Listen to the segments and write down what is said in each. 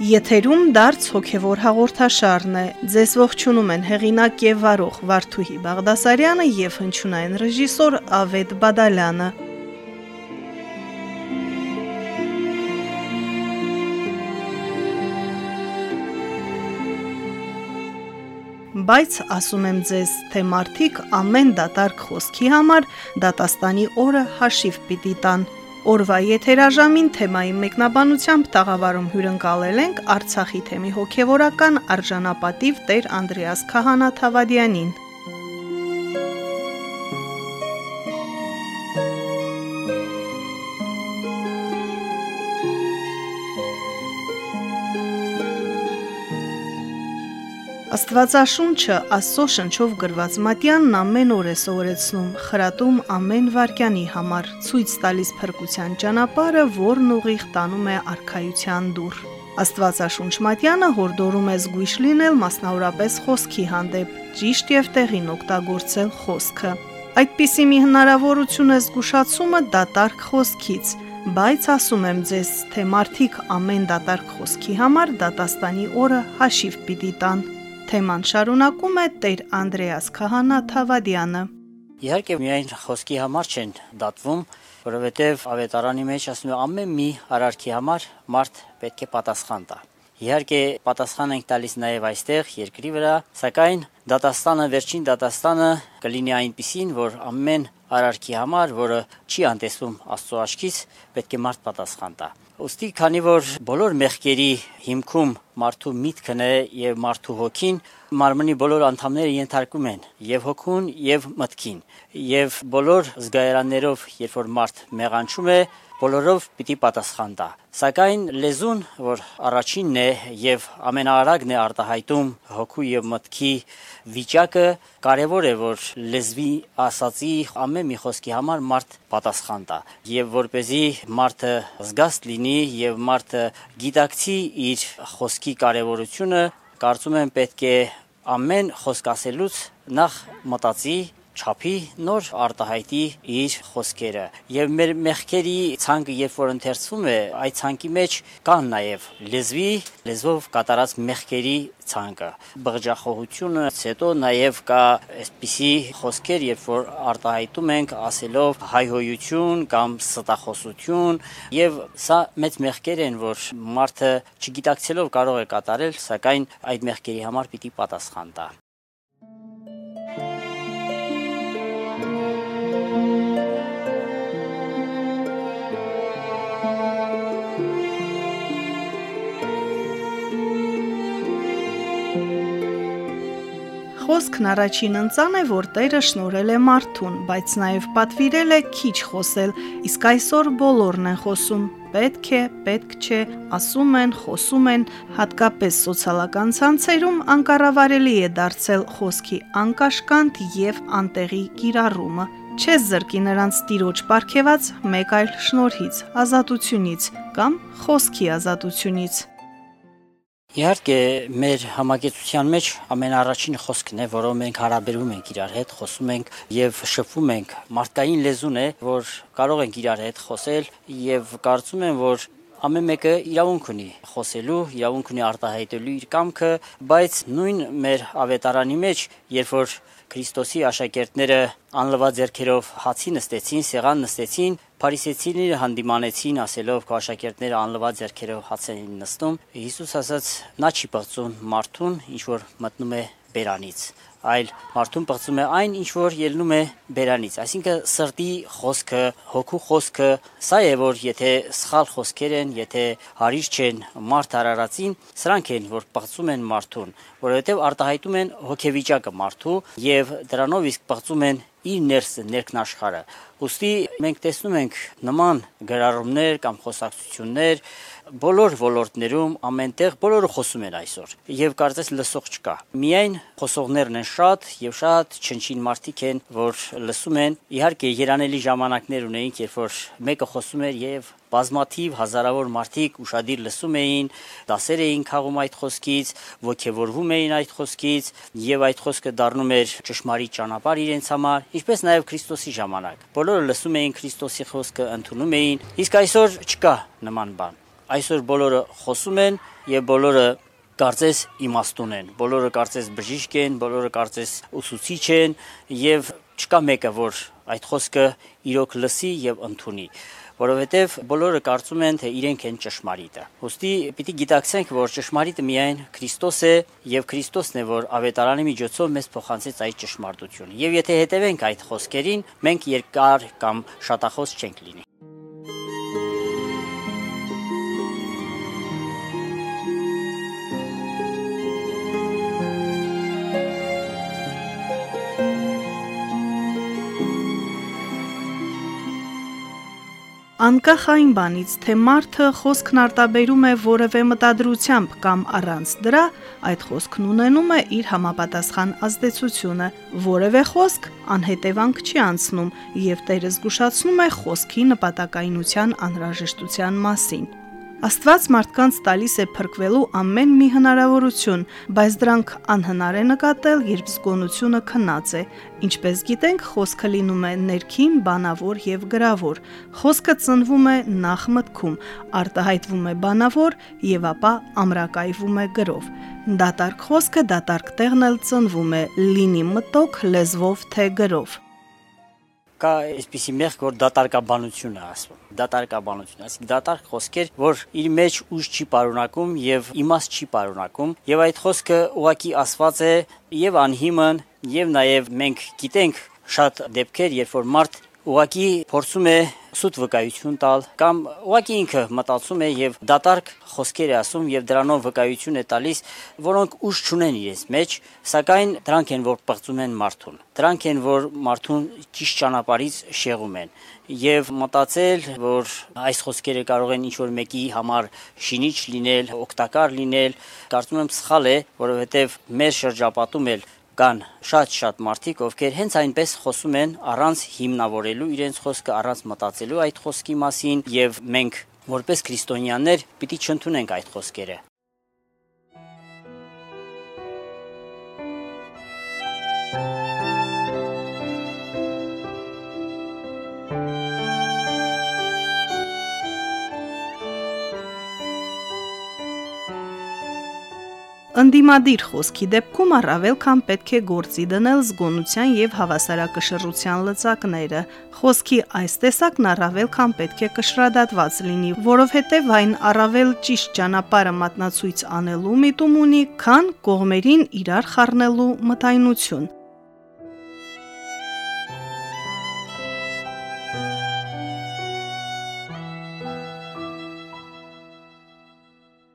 Եթերում դարձ հոգևոր հաղորդաշարն է։ Ձեզ ողջունում են հեղինակ եւ վարող Վարդուհի Բաղդասարյանը եւ հնչյունային ռեժիսոր Ավետ Բադալյանը։ Բայց ասում եմ ձեզ, թե մարդիկ ամեն դատարկ խոսքի համար դատաստանի օրը հաշիվ պիտի տան։ Օրվա եթերաժամին թեմայի մեկնաբանությամբ տաղավարում հյուրընկալել ենք Արցախի թեմի հոգևորական արժանապատիվ Տեր Անդրեաս Քահանա Թավադյանին։ Աստվածաշունչը Աստծո շնչով գրված մատյանն ամեն օր է սովորեցնում, խրատում ամեն վարքյանի համար, ցույց տալիս փրկության ճանապարհը, որն ուղիղ տանում է արխայության դուռ։ Աստվածաշունչ մատյանը հորդորում է զգույշ լինել մասնավորապես խոսքի հանդեպ, ճիշտ եւ տեղին օգտագործել խոսքը։ Այդպիսի մի հնարավորություն է զգուշացումը դատարկ խոսքից, բայց ասում եմ ձեզ, թե մարդիկ ամեն դատարկ խոսքի համար դատաստանի օրը հաշիվ պիտի տան։ Թեման շարունակում է Տեր Անդրեաս Քահանա Թավադյանը։ Իհարկե միայն խոսքի համար չեն դատվում, որովհետև ավետարանի մեջ ասում է ամեն մի արարքի համար մարդ պետք է պատասխան տա։ Իհարկե պատասխան ենք տալիս նաև այստեղ երկրի վրա, սակայն դատաստանը վերջին դատաստանը կլինի այնպիսին, որ ամեն արարքի համար, որը չի անտեսվում Աստծո աչքից, պետք է մարդ պատասխան տա։ Ոստի քանի որ բոլոր մեղքերի հիմքում մարդու միտքն է եւ մարդու հոգին, մարմնի բոլոր անդամները ենթարկում են եւ հոգուն եւ մտքին։ Եվ բոլոր զգայարաններով, երբ որ մարդ մեղանչում է, բոլորով պիտի պատասխան տա։ Սակայն լեզուն, որ առաջինն է եւ ամենաարագն է արտահայտում հոգու եւ մտքի վիճակը, կարեւոր է որ լեզվի ասացի ամեն մի խոսքի համար մարդ պատասխան տա եւ որ เป զի մարդը զգաստ լինի եւ մարդը գիտակցի իր խոսքի կարեւորությունը, կարծում եմ պետք է ամեն խոսք ասելուց նախ մտածի չափի նոր արտահայտի իր խոսքերը եւ մեր մեղքերի ցանկը երբ որ ընթերցվում է այդ ցանկի մեջ կան նաեւ լեզվի լեզվով կատարած մեղքերի ցանկը բղջախոհությունը հետո նաեւ կա այսպիսի խոսքեր երբ որ արտահայտում ենք ասելով հայհոյություն կամ ստախոսություն եւ սա մեծ մեղքեր են որ մարդը չգիտակցելով կարող է կատարել սակայն այդ մեղքերի համար պիտի պատասխան տա Խոսքն առաջին ընծան է, որ Տերը շնորել է մարդուն, բայց նաև պատվիրել է քիչ խոսել, իսկ այսօր բոլորն են խոսում։ Պետք է, պետք չէ, ասում են, խոսում են, հատկապես սոցիալական ցանցերում անկառավարելի է դարձել խոսքի անկաշկանդ եւ անտեղի կիրառումը։ Չես զրկի նրանց տիրոջ ապարքեված մեկ այլ շնորհից, ազատությունից կամ խոսքի ազատությունից։ Իհարկե, մեր համագեցության մեջ ամենաառաջին խոսքն է, որով մենք հարաբերում ենք իրար հետ, խոսում ենք եւ շփվում ենք։ Մարդկային լեզուն է, որ կարող ենք իրար հետ խոսել եւ կարծում եմ, որ ամեն մեկը իրավունք ունի խոսելու, իրավունք ունի արտահայտելու իր կամքը, բայց նույն մեր ավետարանի մեջ, երբ որ Քրիստոսի աշակերտները անլվա ձեռքերով հացի նստեցին, սեղան նստեցին, Փարիսեցիները հանդիմանեցին ասելով քո աշակերտները անլվա ձեռքերով հաց են նստում։ Հիսուս ասաց՝ նա չի բացում մարդուն, ինչ որ մտնում է բերանից։ այլ մարդուն պղծում է այն, ինչ որ ելնում է բերանից, այսինքն սրտի խոսքը, հոգու խոսքը, սա է որ եթե սխալ խոսքեր են, եթե հարիր չեն մարդ արարածին, սրանք են, որ պղծում են մարդուն, որովհետև արտահայտում են հոգեվիճակը մարդու եւ դրանով իսկ պղծում են իր ներսը ներքնաշխարը։ Ոստի մենք տեսնում ենք նման գրառումներ կամ խոսակցություններ բոլոր ոլորտներում ամենտեղ բոլորը խոսում են այսօր եւ կարծես լսող չկա։ Միայն խոսողներն են շատ եւ շատ չնչին մարդիկ են, որ լսում են։ Իհարկե երանելի ժամանակներ ունեինք, երբ որ մեկը խոսում էր եւ բազմաթիվ հազարավոր մարդիկ ուրشادիր լսում էին, դասեր էին քաղում այդ խոսքից, ողջևորվում էին այդ խոսքից եւ այդ խոսքը դառնում էր ճշմարիտ ճանապարհ իրենց համար, ինչպես նաեւ Քրիստոսի ժամանակ։ Բոլորը լսում էին Քրիստոսի խոսքը, ընդունում էին, իսկ այսօր չկա նման բան այսօր բոլորը խոսում են եւ բոլորը կարծես իմաստուն են, բոլորը կարծես բժիշկ են, բոլորը կարծես ուսուցիչ են եւ չկա մեկը, որ այդ խոսքը իրոք լսի եւ ընդունի որովհետև բոլորը կարծում են, թե իրենք են ճշմարիտը։ Ոստի պիտի գիտակցենք, որ ճշմարիտը միայն Քրիստոս է եւ Քրիստոսն է, որ ավետարանի միջոցով մեզ փոխանցեց այդ ճշմարտությունը։ Եվ եթե հետևենք այդ խոսքերին, մենք երկար կամ շատախոս չենք լինի։ Անկախ այն բանից, թե մարդը խոսքն արտաբերում է որևէ մտադրությամբ կամ առանց դրա, այդ խոսքն ունենում է իր համապատասխան ազդեցությունը։ Որևէ խոսք անհետևանք չի անցնում եւ Տերը զգուշացնում է խոսքի նպատակայնության անհրաժեշտության մասին։ Աստված մարդկանց տալիս է փրկվելու ամեն մի հնարավորություն, բայց դրանք անհնար է նկատել, երբ զգոնությունը քնած է։ Ինչպես գիտենք, խոսքը լինում է ներքին, բանավոր եւ գրավոր։ Խոսքը ծնվում է նախ մտքում, արտահայտվում է բանավոր եւ ապա ամրակայվում է գրով։ Դատարկ խոսքը դատարկ տեղն էլ ծնվում է, լինի մտոք լեզվով թե գրով կա այսպիսի մեղք, որ դատարկաբանություն է ասվում։ Դատարկաբանություն, այսինքն դատարկ խոսքեր, որ իր մեջ ուժ չի պարունակում եւ իմաստ չի պարունակում, եւ այդ խոսքը ուղակի ասված է եւ անհիմն, եւ նաեւ մենք գիտենք շատ դեպքեր, երբ որ մարդ ուղակի փորձում է սուտ վկայություն տալ կամ ուղղակի ինքը մտածում է եւ դատարկ խոսքեր է ասում եւ դրանով վկայություն է տալիս, որոնք ուժ չունեն իրենց մեջ, սակայն դրանք են որ պղծում են մարդուն։ Դրանք են որ մարդուն ճիշտ ճանապարհից շեղում են եւ մտածել, որ այս խոսքերը կարող են ինչ-որ մեկի համար շինիչ լինել, օգտակար լինել, կարծում եմ սխալ է, որովհետեւ մեր շրջապատում էլ կան շատ-շատ մարդիկ, ովքեր հենց այնպես խոսում են առանց հիմնավորելու իրենց խոսքը, առանց մտածելու այդ խոսքի մասին եւ մենք որպես քրիստոնյաներ պիտի չընդունենք այդ խոսքերը։ Անդիմադիր խոսքի դեպքում առավել քան պետք է գործի դնել զգոնության եւ հավասարակշռության լծակները։ Խոսքի այս տեսակն առավել քան պետք է կշռադատված լինի, որովհետեւ այն առավել ճիշտ ճանապարհը մատնացույց անելու միտում ունի, քան կողմերին իրար խառնելու մտայնություն։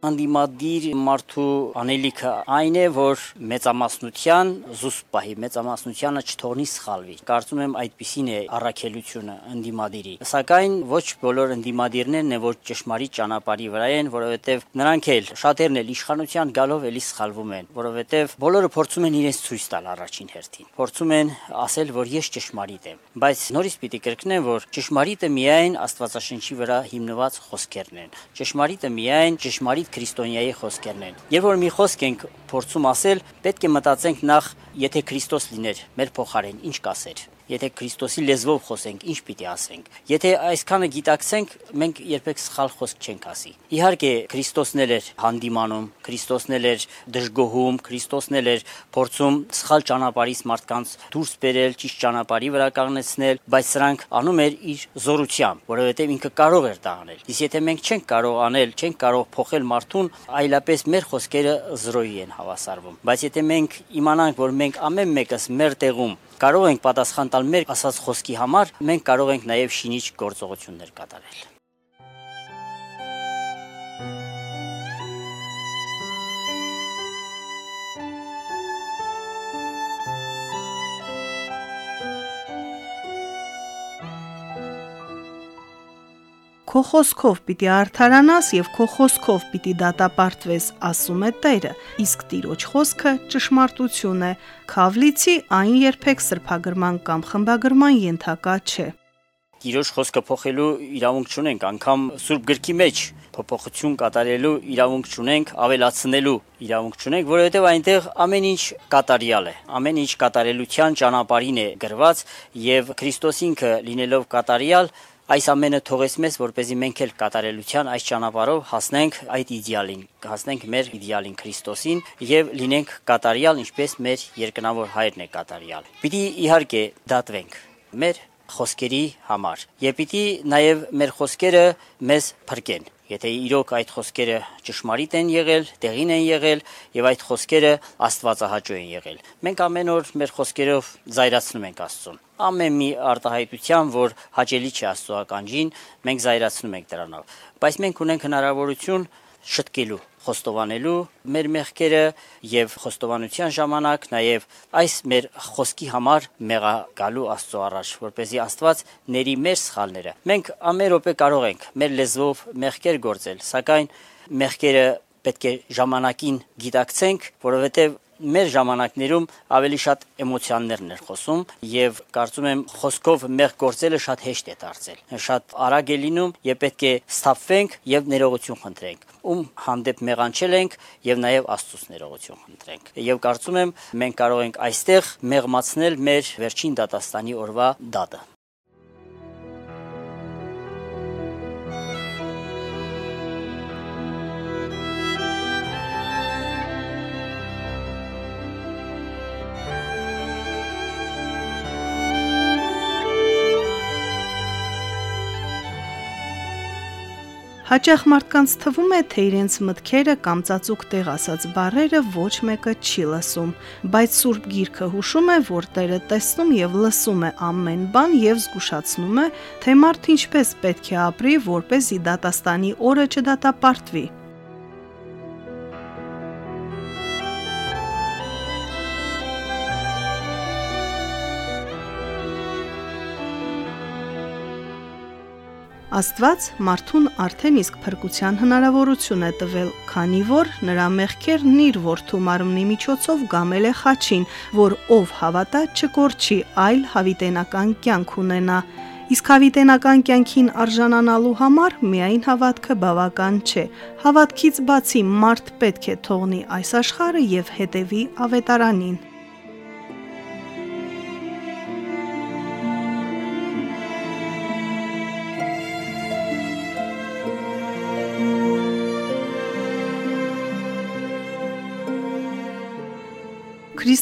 անդիմադիր մարդու անելիքը այն է, որ մեծամասնության զուսպ պահի, մեծամասնությանը չթողնի սխալվի։ Կարծում եմ այդպիսին է առաքելությունը անդիմադիրի։ Սակայն ոչ բոլոր անդիմադիրներն են, որ ճշմարիտ ճանապարհի վրա են, որովհետև նրանք էլ շատերն էլ իշխանության գալով էլի սխալվում են, որովհետև բոլորը փորձում են իրենց ցույց տալ առաջին հերթին։ Փորձում են ասել, որ ես ճշմարիտ եմ, բայց նորից պիտի կրկնեմ, որ ճշմարիտը միայն Աստվածաշնչի վրա հիմնված խոսքերն են։ Ճշմարիտը միայն ճշմարիտ քրիստոնյայի խոսքերն են։ Երբ որ մի խոսք ենք փորձում ասել, պետք է մտածենք նախ, եթե Քրիստոս լիներ մեր փոխարեն, ինչ կասեր։ Եթե Քրիստոսի լեզվով խոսենք, ինչ պիտի ասենք։ Եթե այսքանը գիտակցենք, մենք երբեք սխալ խոսք չենք ասի։ Իհարկե, Քրիստոսն էլ էր հանդիմանում, Քրիստոսն էլ էր դժգոհում, Քրիստոսն էլ էր փորձում սխալ ճանապարհից մարդկանց դուրս բերել, ճիշտ ճանապարհի վրա կանգնեցնել, բայց սրանք անում էր իր զորությամբ, որովհետև ինքը կարող էր դա անել։ Իսկ եթե մենք չենք կարող անել, չենք կարող փոխել մարդուն, այլապես մեր խոսքերը զրոյի են հավասարվում։ Բայց եթե մենք իմանանք, որ մենք ամեն մեկս մեր տեղում կարող ենք պատասխան տալ մեր ասած խոսքի համար, մենք կարող ենք նաև շինիչ գործողություններ կատարել։ Քո խոսքով պիտի արդարանաս եւ քո խոսքով պիտի դատապարտվես, ասում է Տերը։ Իսկ Տիրոջ խոսքը ճշմարտություն է։ Քավլիցի այն երբեք սրբագրման կամ խմբագրման ենթակա չէ։ Տիրոջ խոսքը փոխելու իրավունք չունենք, անգամ Սուրբ գրքի մեջ փոփոխություն կատարելու իրավունք չունենք, ավելացնելու իրավունք չունենք, որովհետև այնտեղ ամեն ինչ կատարյալ է, ամեն ինչ կատարելության ճանապարհին է գրված եւ Քրիստոս ինքը լինելով կատարյալ Այս ամենը թողեց մեզ, որ เป զի մենք էլ կատարելության այս ճանապարհով հասնենք այդ իդեալին, հասնենք մեր իդեալին Քրիստոսին եւ լինենք կատարյալ, ինչպես մեր երկնավոր հայրն է կատարյալ։ Պիտի իհարկե դատվենք մեր խոսքերի համար։ Եվ պիտի նաև մեր խոսքերը մեզ փրկեն։ Եթե իրոք այդ խոսքերը ճշմարիտ են եղել, տեղին են եղել եւ այդ խոսքերը Աստվածահաճո են եղել։ Մենք ամեն օր մեր խոսքերով զայրացնում ենք Աստծուն։ Ամեն մի արտահայտության, որ հաճելի չէ Աստծո ականջին, մենք զայրացնում ենք դրանով։ Բայց մենք ունենք հնարավորություն շտկելու խոստովանելու մեր մեղքերը եւ խոստովանության ժամանակ նաեւ այս մեր խոսքի համար մեղա գալու Աստծո առաջ, որ เป զի Աստված ների մեր սխալները։ Մենք ամեն րոպե կարող ենք մեր լեզվով մեղքեր գործել, սակայն մեղքերը պետք է ժամանակին գիտակցենք, որովհետեւ մեր ժամանակներում ավելի շատ էմոցիաներն էր խոսում եւ կարծում եմ խոսքով մեղ գործելը շատ հեշտ է դարձել։ Շատ արագ է լինում եւ պետք է ստապվենք եւ ներողություն խնդրենք ում հանդեպ մեղանչել ենք եւ նաեւ Աստծուց ներողություն խնդրենք։ Եվ կարծում եմ մենք կարող ենք այստեղ մեղմացնել մեր վերջին դատաստանի օրվա դատը։ Հաճախ մարդկանց թվում է, թե իրենց մտքերը կամ ծածուկ տեղ ասած բառերը ոչ մեկը չի լսում, բայց Սուրբ Գիրքը հուշում է, որ Տերը տեսնում եւ լսում է ամեն բան եւ զգուշացնում է, թե մարդը ինչպես պետք է ապրի, որ เป զի դատաստանի օրը չդատապարտվի։ Աստված մարդուն արդեն իսկ փրկության հնարավորություն է տվել, քանի որ նրա մեղքերն իր որդու մարմնի միջոցով գամել է խաչին, որ ով հավատա չկորչի, այլ հավիտենական կյանք ունենա։ Իսկ հավիտենական կյանքին արժանանալու համար միայն հավատքը բավական չէ։ Հավատքից բացի մարդ պետք է թողնի այս աշխարհը եւ հետևի ավետարանին։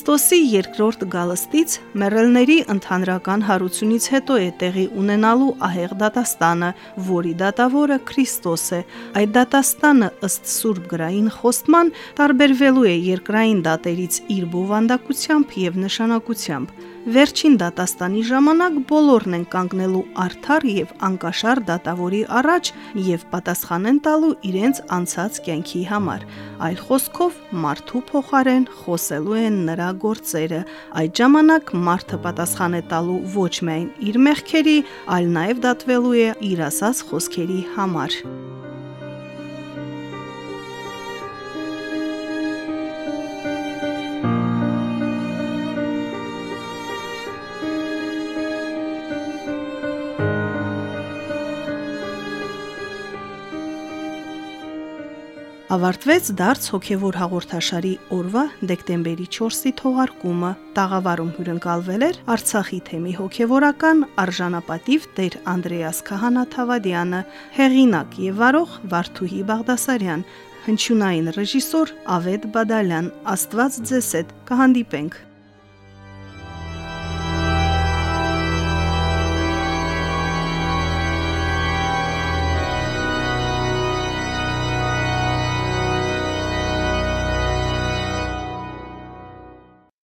Քրիստոսի երկրորդ գալստից մեռելների ընդհանրական հարությունից հետո է տեղի ունենալու ահեղ դատաստանը, որի դատավորը Քրիստոս է։ Այդ դատաստանը ըստ Սուրբ գրային խոստման տարբերվելու է երկրային դատերից իր բովանդակությամբ եւ նշանակությամբ։ Վերջին դատաստանի ժամանակ բոլորն են կանգնելու արդար եւ անկաշար դատավորի առաջ եւ պատասխան են տալու իրենց անցած կյանքի համար։ Այլ խոսքով մարդու փոխարեն խոսելու են նրա գործերը։ Այդ ժամանակ մարդը պատասխան է տալու ոչ միայն իր մեղքերի, այլ նաեւ դատվելու է իր ասած խոսքերի համար։ Ավարտվեց դարձ հոգևոր հաղորդաշարի օրվա դեկտեմբերի 4-ի թողարկումը։ Տաղավարում հյուրընկալվել էր Արցախի թեմի հոգևորական արժանապատիվ Տեր Անդրեաս Քահանա-Թավադյանը, հեղինակ եւ վարող Վարդուհի Բաղդասարյան, հնչյունային ռեժիսոր Ավետ Բադալյան։ Աստված ձեզ հետ կհանդիպենք